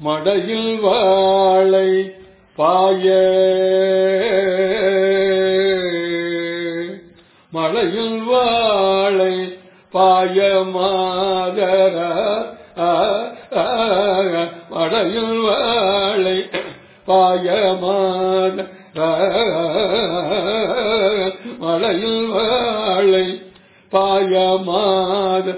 மடையில் வாழை பாய. மழையில் வாழை பாய மாதர. மடையில் வாழை பாய மாதர. மழையில் வாழை பாய மாத